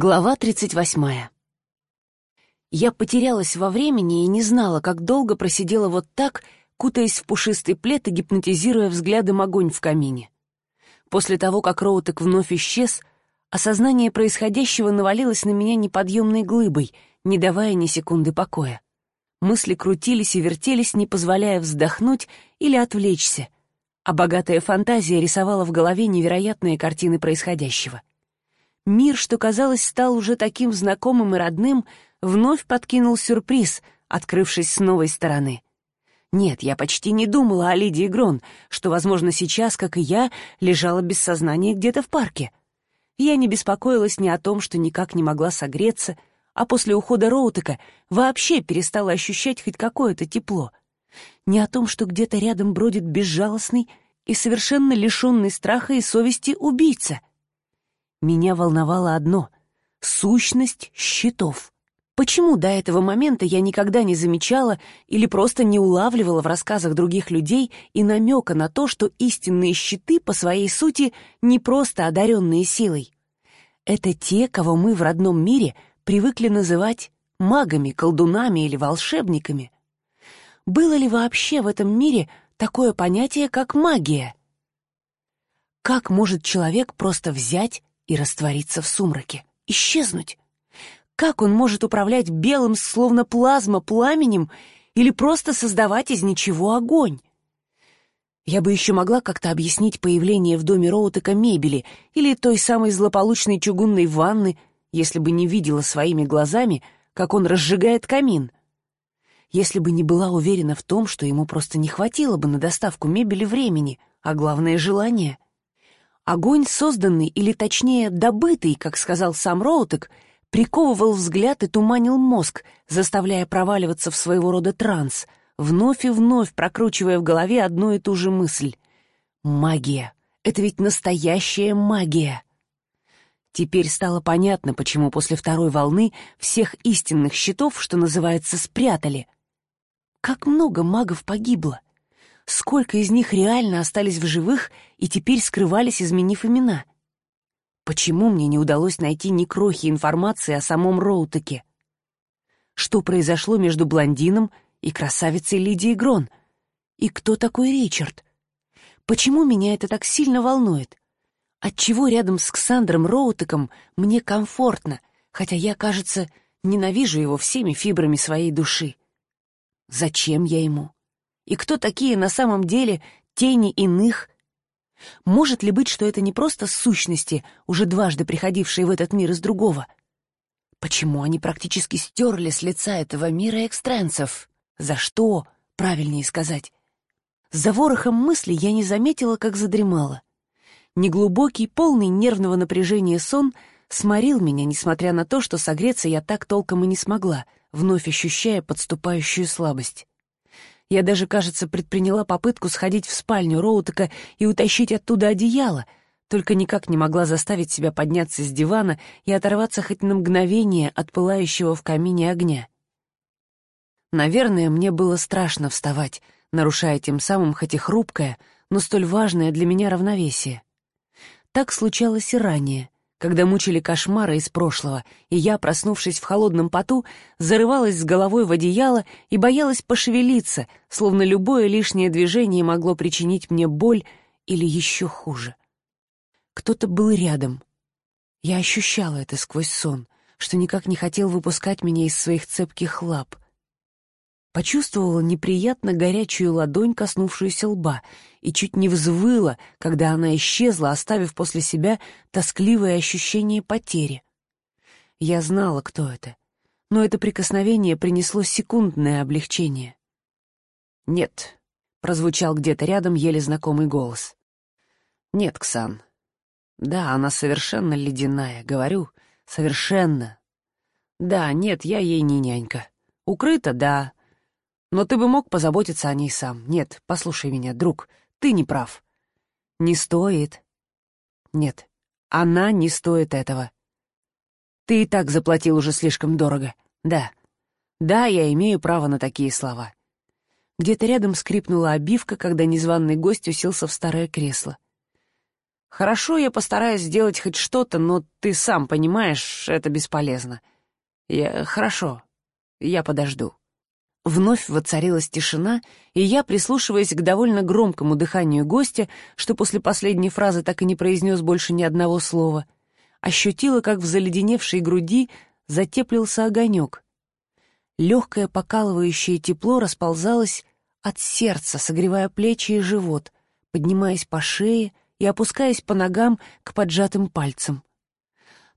Глава 38. Я потерялась во времени и не знала, как долго просидела вот так, кутаясь в пушистый плед и гипнотизируя взглядом огонь в камине. После того, как Роутек вновь исчез, осознание происходящего навалилось на меня неподъемной глыбой, не давая ни секунды покоя. Мысли крутились и вертелись, не позволяя вздохнуть или отвлечься, а богатая фантазия рисовала в голове невероятные картины происходящего. Мир, что, казалось, стал уже таким знакомым и родным, вновь подкинул сюрприз, открывшись с новой стороны. Нет, я почти не думала о Лидии Грон, что, возможно, сейчас, как и я, лежала без сознания где-то в парке. Я не беспокоилась ни о том, что никак не могла согреться, а после ухода Роутека вообще перестала ощущать хоть какое-то тепло. Ни о том, что где-то рядом бродит безжалостный и совершенно лишенный страха и совести убийца — меня волновало одно — сущность щитов. Почему до этого момента я никогда не замечала или просто не улавливала в рассказах других людей и намека на то, что истинные щиты по своей сути не просто одаренные силой? Это те, кого мы в родном мире привыкли называть магами, колдунами или волшебниками. Было ли вообще в этом мире такое понятие, как магия? Как может человек просто взять и раствориться в сумраке, исчезнуть. Как он может управлять белым, словно плазма, пламенем или просто создавать из ничего огонь? Я бы еще могла как-то объяснить появление в доме Роутека мебели или той самой злополучной чугунной ванны, если бы не видела своими глазами, как он разжигает камин. Если бы не была уверена в том, что ему просто не хватило бы на доставку мебели времени, а главное — желание — Огонь, созданный, или точнее добытый, как сказал сам Роутек, приковывал взгляд и туманил мозг, заставляя проваливаться в своего рода транс, вновь и вновь прокручивая в голове одну и ту же мысль. Магия. Это ведь настоящая магия. Теперь стало понятно, почему после второй волны всех истинных щитов, что называется, спрятали. Как много магов погибло сколько из них реально остались в живых и теперь скрывались, изменив имена. Почему мне не удалось найти ни крохи информации о самом Роутеке? Что произошло между блондином и красавицей Лидией Грон? И кто такой Ричард? Почему меня это так сильно волнует? Отчего рядом с Ксандром Роутеком мне комфортно, хотя я, кажется, ненавижу его всеми фибрами своей души? Зачем я ему? И кто такие на самом деле тени иных? Может ли быть, что это не просто сущности, уже дважды приходившие в этот мир из другого? Почему они практически стерли с лица этого мира экстренцев? За что, правильнее сказать? За ворохом мыслей я не заметила, как задремала. Неглубокий, полный нервного напряжения сон сморил меня, несмотря на то, что согреться я так толком и не смогла, вновь ощущая подступающую слабость. Я даже, кажется, предприняла попытку сходить в спальню Роутека и утащить оттуда одеяло, только никак не могла заставить себя подняться с дивана и оторваться хоть на мгновение от пылающего в камине огня. Наверное, мне было страшно вставать, нарушая тем самым хоть и хрупкое, но столь важное для меня равновесие. Так случалось и ранее — когда мучили кошмары из прошлого, и я, проснувшись в холодном поту, зарывалась с головой в одеяло и боялась пошевелиться, словно любое лишнее движение могло причинить мне боль или еще хуже. Кто-то был рядом. Я ощущала это сквозь сон, что никак не хотел выпускать меня из своих цепких лап — почувствовала неприятно горячую ладонь, коснувшуюся лба, и чуть не взвыла, когда она исчезла, оставив после себя тоскливое ощущение потери. Я знала, кто это, но это прикосновение принесло секундное облегчение. «Нет», — прозвучал где-то рядом еле знакомый голос. «Нет, Ксан. Да, она совершенно ледяная, говорю, совершенно. Да, нет, я ей не нянька. Укрыта, да, но ты бы мог позаботиться о ней сам. Нет, послушай меня, друг, ты не прав. Не стоит. Нет, она не стоит этого. Ты и так заплатил уже слишком дорого. Да. Да, я имею право на такие слова. Где-то рядом скрипнула обивка, когда незваный гость уселся в старое кресло. Хорошо, я постараюсь сделать хоть что-то, но ты сам понимаешь, это бесполезно. Я... Хорошо, я подожду». Вновь воцарилась тишина, и я, прислушиваясь к довольно громкому дыханию гостя, что после последней фразы так и не произнес больше ни одного слова, ощутила, как в заледеневшей груди затеплился огонек. Легкое покалывающее тепло расползалось от сердца, согревая плечи и живот, поднимаясь по шее и опускаясь по ногам к поджатым пальцам.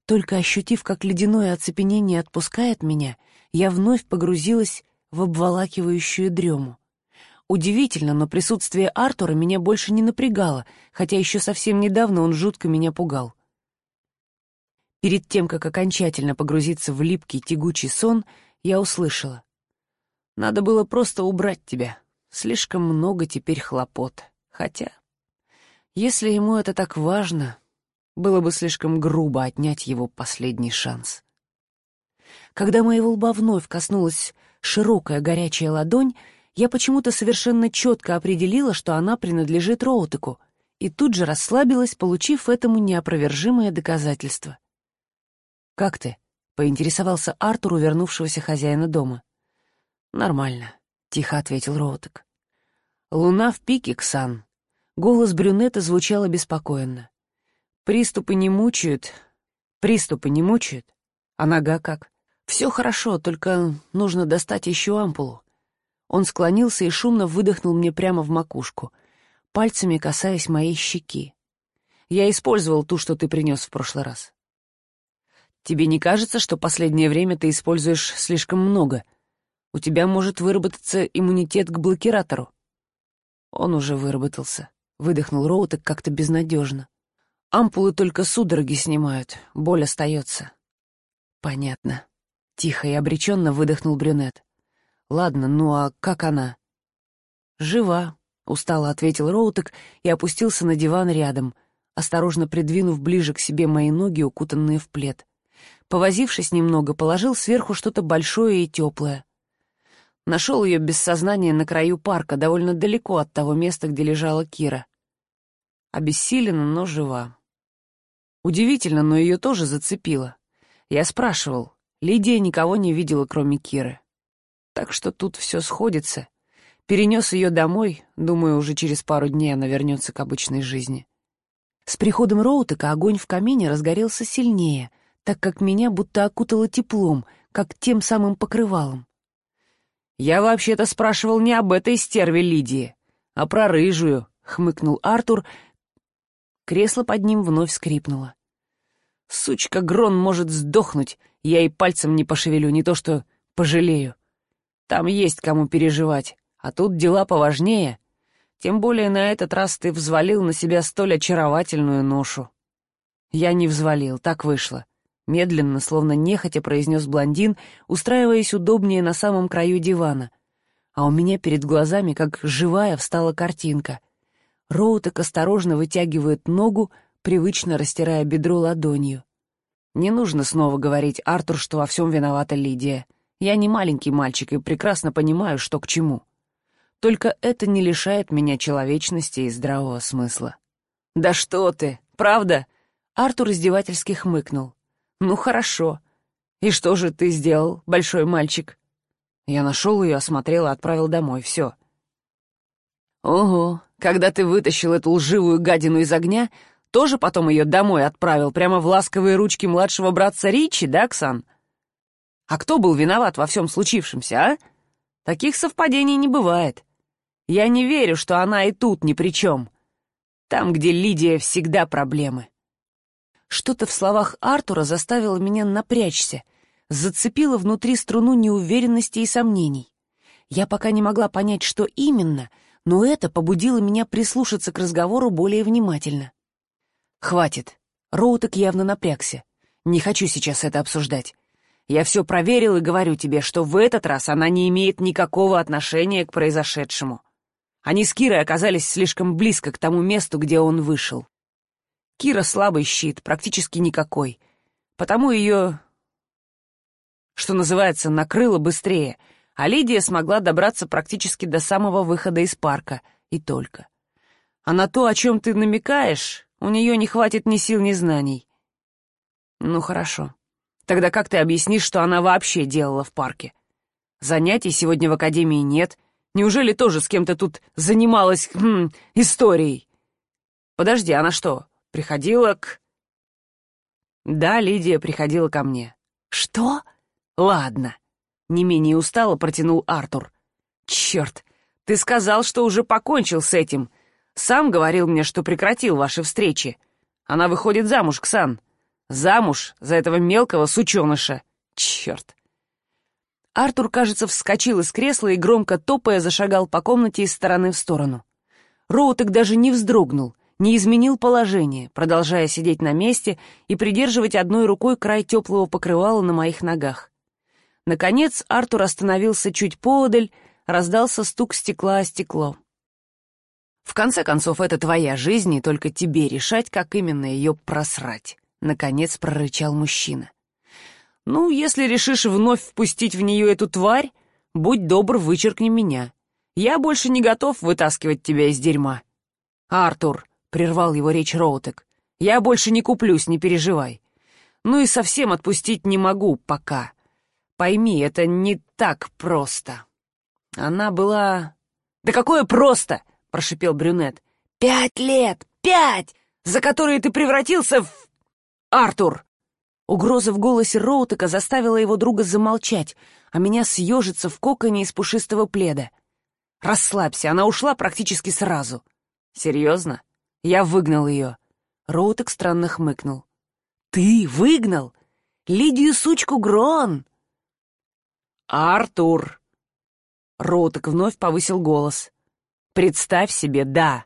Только ощутив, как ледяное оцепенение отпускает меня, я вновь погрузилась в обволакивающую дрему. Удивительно, но присутствие Артура меня больше не напрягало, хотя еще совсем недавно он жутко меня пугал. Перед тем, как окончательно погрузиться в липкий тягучий сон, я услышала. «Надо было просто убрать тебя. Слишком много теперь хлопот. Хотя, если ему это так важно, было бы слишком грубо отнять его последний шанс». Когда моего лба вновь коснулась широкая горячая ладонь, я почему-то совершенно четко определила, что она принадлежит Роутеку, и тут же расслабилась, получив этому неопровержимое доказательство. «Как ты?» — поинтересовался Артур у вернувшегося хозяина дома. «Нормально», — тихо ответил Роутек. «Луна в пике, Ксан». Голос брюнета звучал обеспокоенно. «Приступы не мучают. Приступы не мучают. А нога как?» «Все хорошо, только нужно достать еще ампулу». Он склонился и шумно выдохнул мне прямо в макушку, пальцами касаясь моей щеки. «Я использовал ту, что ты принес в прошлый раз». «Тебе не кажется, что последнее время ты используешь слишком много? У тебя может выработаться иммунитет к блокиратору». Он уже выработался. Выдохнул Роутек как-то безнадежно. Ампулы только судороги снимают, боль остается. Понятно. Тихо и обреченно выдохнул брюнет. «Ладно, ну а как она?» «Жива», — устало ответил Роутек и опустился на диван рядом, осторожно придвинув ближе к себе мои ноги, укутанные в плед. Повозившись немного, положил сверху что-то большое и теплое. Нашел ее без сознания на краю парка, довольно далеко от того места, где лежала Кира. Обессилена, но жива. Удивительно, но ее тоже зацепило. Я спрашивал, Лидия никого не видела, кроме Киры. Так что тут все сходится. Перенес ее домой, думаю, уже через пару дней она вернется к обычной жизни. С приходом Роутека огонь в камине разгорелся сильнее, так как меня будто окутало теплом, как тем самым покрывалом. «Я вообще-то спрашивал не об этой стерве Лидии, а про рыжую», — хмыкнул Артур. Кресло под ним вновь скрипнуло. «Сучка Грон может сдохнуть, я и пальцем не пошевелю, не то что пожалею. Там есть кому переживать, а тут дела поважнее. Тем более на этот раз ты взвалил на себя столь очаровательную ношу. Я не взвалил, так вышло. Медленно, словно нехотя произнес блондин, устраиваясь удобнее на самом краю дивана. А у меня перед глазами, как живая, встала картинка. Роутек осторожно вытягивает ногу, привычно растирая бедро ладонью. Не нужно снова говорить, Артур, что во всем виновата Лидия. Я не маленький мальчик и прекрасно понимаю, что к чему. Только это не лишает меня человечности и здравого смысла. «Да что ты, правда?» Артур издевательски хмыкнул. «Ну хорошо. И что же ты сделал, большой мальчик?» Я нашел ее, осмотрел и отправил домой. Все. «Ого, когда ты вытащил эту лживую гадину из огня, тоже потом ее домой отправил, прямо в ласковые ручки младшего братца Ричи, да, Ксан? А кто был виноват во всем случившемся, а? Таких совпадений не бывает. Я не верю, что она и тут ни при чем. Там, где Лидия, всегда проблемы. Что-то в словах Артура заставило меня напрячься, зацепило внутри струну неуверенности и сомнений. Я пока не могла понять, что именно, но это побудило меня прислушаться к разговору более внимательно. «Хватит». Роутек явно напрягся. «Не хочу сейчас это обсуждать. Я все проверил и говорю тебе, что в этот раз она не имеет никакого отношения к произошедшему. Они с Кирой оказались слишком близко к тому месту, где он вышел. Кира слабый щит, практически никакой. Потому ее, что называется, накрыло быстрее, а Лидия смогла добраться практически до самого выхода из парка, и только. А на то, о чем ты намекаешь, У нее не хватит ни сил, ни знаний. Ну, хорошо. Тогда как ты объяснишь, что она вообще делала в парке? Занятий сегодня в академии нет. Неужели тоже с кем-то тут занималась хм, историей? Подожди, она что, приходила к... Да, Лидия приходила ко мне. Что? Ладно. Не менее устало протянул Артур. Черт, ты сказал, что уже покончил с этим. Сам говорил мне, что прекратил ваши встречи. Она выходит замуж, Ксан. Замуж за этого мелкого сученыша. Черт. Артур, кажется, вскочил из кресла и, громко топая, зашагал по комнате из стороны в сторону. Роутек даже не вздрогнул, не изменил положение, продолжая сидеть на месте и придерживать одной рукой край теплого покрывала на моих ногах. Наконец Артур остановился чуть поодаль, раздался стук стекла о стекло. «В конце концов, это твоя жизнь, и только тебе решать, как именно ее просрать», — наконец прорычал мужчина. «Ну, если решишь вновь впустить в нее эту тварь, будь добр, вычеркни меня. Я больше не готов вытаскивать тебя из дерьма». «Артур», — прервал его речь Роутек, — «я больше не куплюсь, не переживай. Ну и совсем отпустить не могу пока. Пойми, это не так просто». Она была... «Да какое просто!» — прошипел брюнет. «Пять лет! Пять! За которые ты превратился в... Артур!» Угроза в голосе Роутека заставила его друга замолчать, а меня съежиться в коконе из пушистого пледа. «Расслабься, она ушла практически сразу». «Серьезно? Я выгнал ее». Роутек странно хмыкнул. «Ты выгнал? Лидию сучку Грон!» «Артур!» Роутек вновь повысил голос. «Представь себе, да».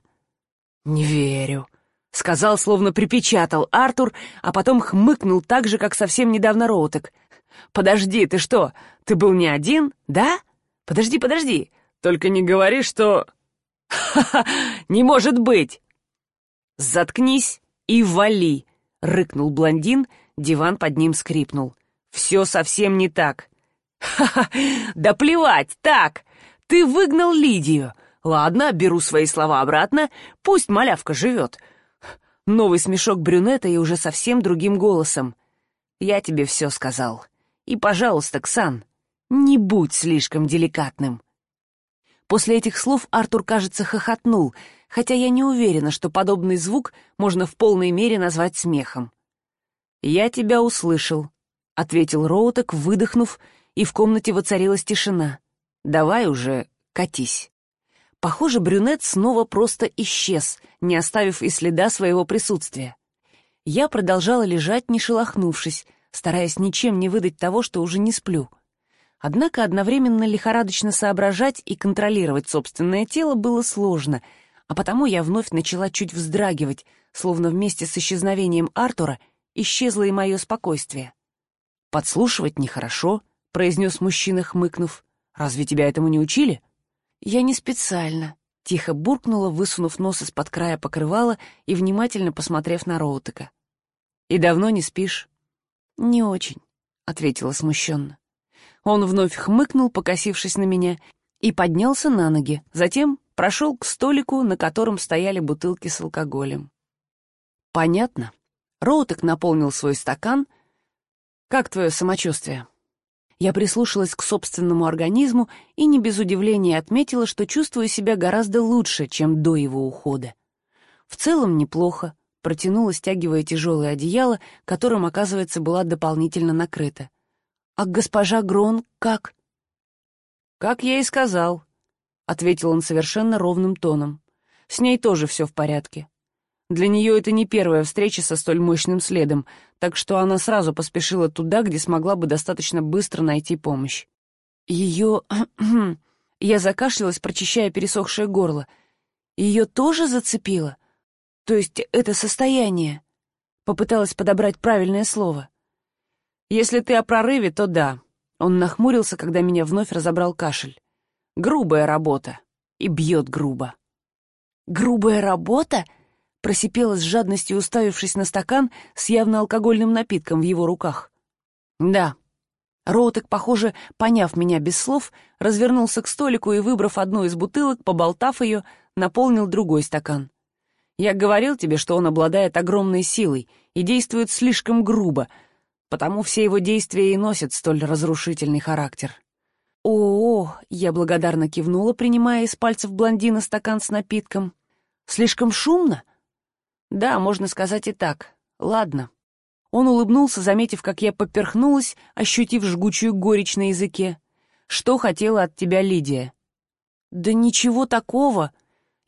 «Не верю», — сказал, словно припечатал Артур, а потом хмыкнул так же, как совсем недавно Роутек. «Подожди, ты что, ты был не один, да? Подожди, подожди, только не говори, что...» «Ха-ха, не может быть!» «Заткнись и вали!» — рыкнул блондин, диван под ним скрипнул. «Все совсем не так. «Ха-ха! Да плевать! Так! Ты выгнал Лидию! Ладно, беру свои слова обратно, пусть малявка живет!» Новый смешок брюнета и уже совсем другим голосом. «Я тебе все сказал. И, пожалуйста, Ксан, не будь слишком деликатным». После этих слов Артур, кажется, хохотнул, хотя я не уверена, что подобный звук можно в полной мере назвать смехом. «Я тебя услышал», — ответил Роутек, выдохнув и в комнате воцарилась тишина. «Давай уже катись». Похоже, брюнет снова просто исчез, не оставив и следа своего присутствия. Я продолжала лежать, не шелохнувшись, стараясь ничем не выдать того, что уже не сплю. Однако одновременно лихорадочно соображать и контролировать собственное тело было сложно, а потому я вновь начала чуть вздрагивать, словно вместе с исчезновением Артура исчезло и мое спокойствие. Подслушивать нехорошо — произнес мужчина, хмыкнув. «Разве тебя этому не учили?» «Я не специально», — тихо буркнула, высунув нос из-под края покрывала и внимательно посмотрев на Роутека. «И давно не спишь?» «Не очень», — ответила смущенно. Он вновь хмыкнул, покосившись на меня, и поднялся на ноги, затем прошел к столику, на котором стояли бутылки с алкоголем. «Понятно». Роутек наполнил свой стакан. «Как твое самочувствие?» Я прислушалась к собственному организму и не без удивления отметила, что чувствую себя гораздо лучше, чем до его ухода. В целом неплохо, протянула, стягивая тяжелое одеяло, которым, оказывается, была дополнительно накрыта. «А госпожа Грон как?» «Как я и сказал», — ответил он совершенно ровным тоном. «С ней тоже все в порядке. Для нее это не первая встреча со столь мощным следом, так что она сразу поспешила туда, где смогла бы достаточно быстро найти помощь. Ее... Я закашлялась, прочищая пересохшее горло. Ее тоже зацепило? То есть это состояние? Попыталась подобрать правильное слово. Если ты о прорыве, то да. Он нахмурился, когда меня вновь разобрал кашель. Грубая работа. И бьет грубо. «Грубая работа?» Просипела с жадностью, уставившись на стакан с явно алкогольным напитком в его руках. «Да». Роутек, похоже, поняв меня без слов, развернулся к столику и, выбрав одну из бутылок, поболтав ее, наполнил другой стакан. Я говорил тебе, что он обладает огромной силой и действует слишком грубо, потому все его действия и носят столь разрушительный характер. «О, — я благодарно кивнула, принимая из пальцев блондина стакан с напитком. Слишком шумно?» «Да, можно сказать и так. Ладно». Он улыбнулся, заметив, как я поперхнулась, ощутив жгучую горечь на языке. «Что хотела от тебя Лидия?» «Да ничего такого!»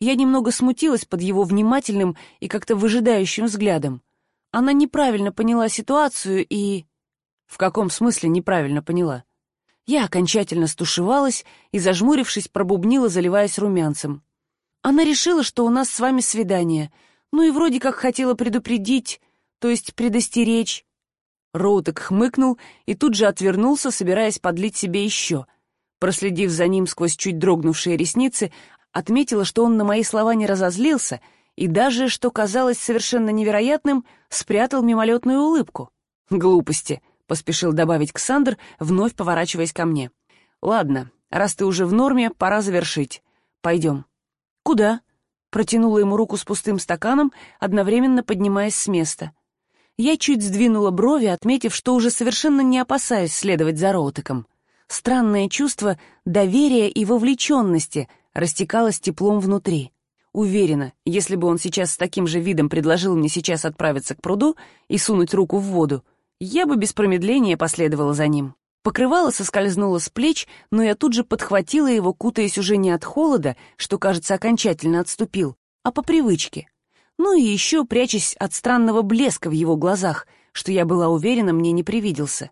Я немного смутилась под его внимательным и как-то выжидающим взглядом. Она неправильно поняла ситуацию и... В каком смысле неправильно поняла? Я окончательно стушевалась и, зажмурившись, пробубнила, заливаясь румянцем. Она решила, что у нас с вами свидание, ну и вроде как хотела предупредить, то есть предостеречь. Роутек хмыкнул и тут же отвернулся, собираясь подлить себе еще. Проследив за ним сквозь чуть дрогнувшие ресницы, отметила, что он на мои слова не разозлился и даже, что казалось совершенно невероятным, спрятал мимолетную улыбку. «Глупости», — поспешил добавить Ксандр, вновь поворачиваясь ко мне. «Ладно, раз ты уже в норме, пора завершить. Пойдем». «Куда?» — протянула ему руку с пустым стаканом, одновременно поднимаясь с места. Я чуть сдвинула брови, отметив, что уже совершенно не опасаюсь следовать за Роутеком. Странное чувство доверия и вовлеченности растекалось теплом внутри. Уверена, если бы он сейчас с таким же видом предложил мне сейчас отправиться к пруду и сунуть руку в воду, я бы без промедления последовала за ним. Покрывало соскользнуло с плеч, но я тут же подхватила его, кутаясь уже не от холода, что, кажется, окончательно отступил, а по привычке. Ну и еще прячась от странного блеска в его глазах, что я была уверена, мне не привиделся.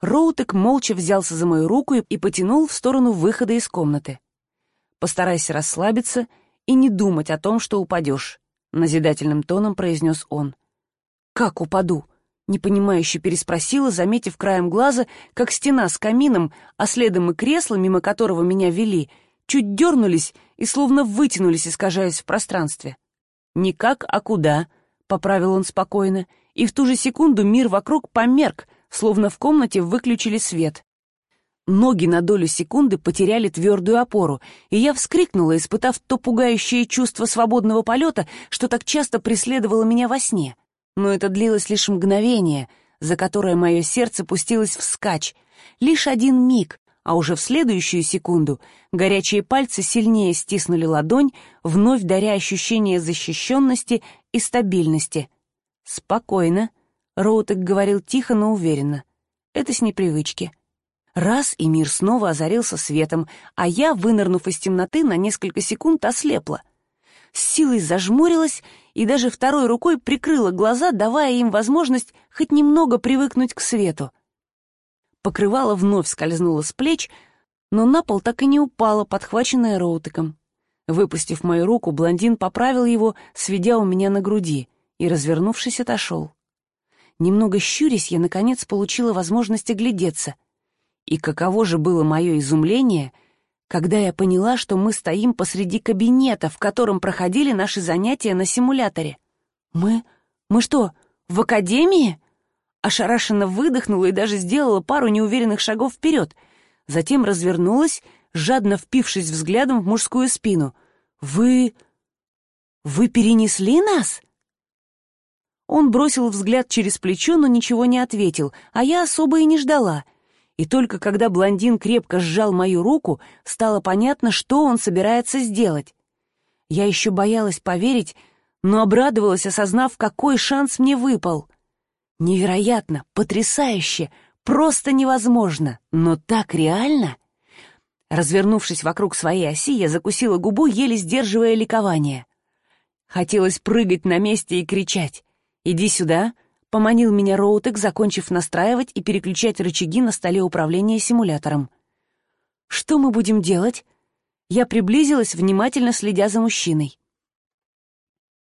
Роутек молча взялся за мою руку и потянул в сторону выхода из комнаты. «Постарайся расслабиться и не думать о том, что упадешь», — назидательным тоном произнес он. «Как упаду?» Непонимающе переспросила, заметив краем глаза, как стена с камином, а следом и кресло, мимо которого меня вели, чуть дернулись и словно вытянулись, искажаясь в пространстве. «Никак, а куда?» — поправил он спокойно, и в ту же секунду мир вокруг померк, словно в комнате выключили свет. Ноги на долю секунды потеряли твердую опору, и я вскрикнула, испытав то пугающее чувство свободного полета, что так часто преследовало меня во сне но это длилось лишь мгновение, за которое мое сердце пустилось вскачь. Лишь один миг, а уже в следующую секунду горячие пальцы сильнее стиснули ладонь, вновь даря ощущение защищенности и стабильности. «Спокойно», — Роутек говорил тихо, но уверенно. «Это с непривычки». Раз, и мир снова озарился светом, а я, вынырнув из темноты, на несколько секунд ослепла. С силой зажмурилась и даже второй рукой прикрыла глаза, давая им возможность хоть немного привыкнуть к свету. Покрывало вновь скользнуло с плеч, но на пол так и не упало, подхваченное Роутеком. Выпустив мою руку, блондин поправил его, сведя у меня на груди, и, развернувшись, отошел. Немного щурясь, я, наконец, получила возможность оглядеться. И каково же было мое изумление — когда я поняла, что мы стоим посреди кабинета, в котором проходили наши занятия на симуляторе. «Мы? Мы что, в академии?» Ошарашенно выдохнула и даже сделала пару неуверенных шагов вперед. Затем развернулась, жадно впившись взглядом в мужскую спину. «Вы... вы перенесли нас?» Он бросил взгляд через плечо, но ничего не ответил, а я особо и не ждала — и только когда блондин крепко сжал мою руку, стало понятно, что он собирается сделать. Я еще боялась поверить, но обрадовалась, осознав, какой шанс мне выпал. Невероятно, потрясающе, просто невозможно, но так реально. Развернувшись вокруг своей оси, я закусила губу, еле сдерживая ликование. Хотелось прыгать на месте и кричать. «Иди сюда!» Поманил меня Роутек, закончив настраивать и переключать рычаги на столе управления симулятором. «Что мы будем делать?» Я приблизилась, внимательно следя за мужчиной.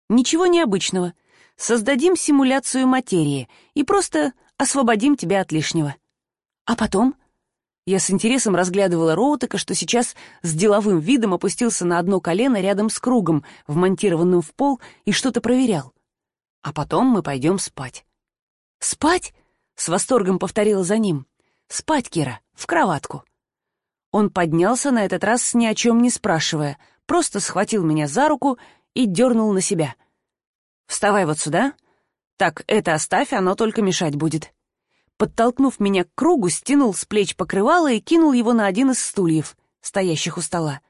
«Ничего необычного. Создадим симуляцию материи и просто освободим тебя от лишнего. А потом...» Я с интересом разглядывала Роутека, что сейчас с деловым видом опустился на одно колено рядом с кругом, вмонтированным в пол, и что-то проверял. А потом мы пойдем спать. «Спать?» — с восторгом повторила за ним. «Спать, Кира, в кроватку». Он поднялся на этот раз ни о чем не спрашивая, просто схватил меня за руку и дернул на себя. Вставай вот сюда. Так, это оставь, оно только мешать будет. Подтолкнув меня к кругу, стянул с плеч покрывало и кинул его на один из стульев, стоящих у стола.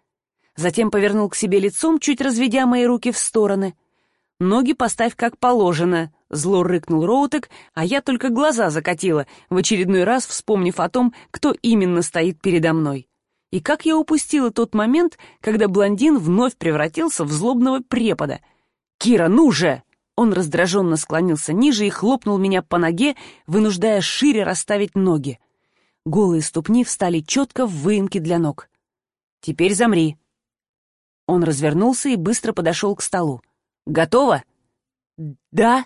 Затем повернул к себе лицом, чуть разведя мои руки в стороны. «Ноги поставь как положено», — зло рыкнул Роутек, а я только глаза закатила, в очередной раз вспомнив о том, кто именно стоит передо мной. И как я упустила тот момент, когда блондин вновь превратился в злобного препода. «Кира, ну же!» Он раздраженно склонился ниже и хлопнул меня по ноге, вынуждая шире расставить ноги. Голые ступни встали четко в выемки для ног. «Теперь замри». Он развернулся и быстро подошел к столу. «Готово?» «Да»,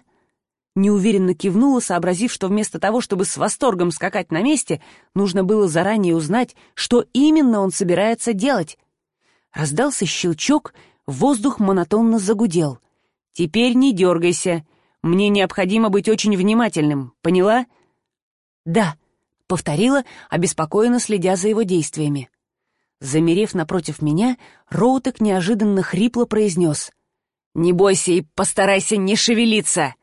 Неуверенно кивнула, сообразив, что вместо того, чтобы с восторгом скакать на месте, нужно было заранее узнать, что именно он собирается делать. Раздался щелчок, воздух монотонно загудел. «Теперь не дергайся. Мне необходимо быть очень внимательным, поняла?» «Да», — повторила, обеспокоенно следя за его действиями. Замерев напротив меня, Роутек неожиданно хрипло произнес. «Не бойся и постарайся не шевелиться!»